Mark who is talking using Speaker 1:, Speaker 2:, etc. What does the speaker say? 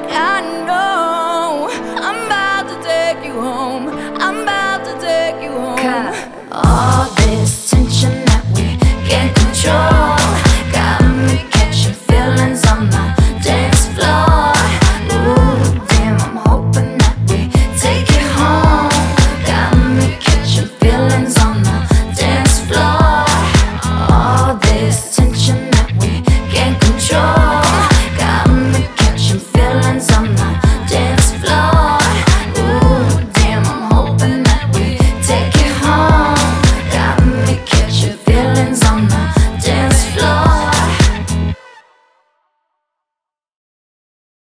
Speaker 1: like I know I'm about to take you home. I'm about to take you home. Cut all this tension that we can't control. Got me catching feelings on my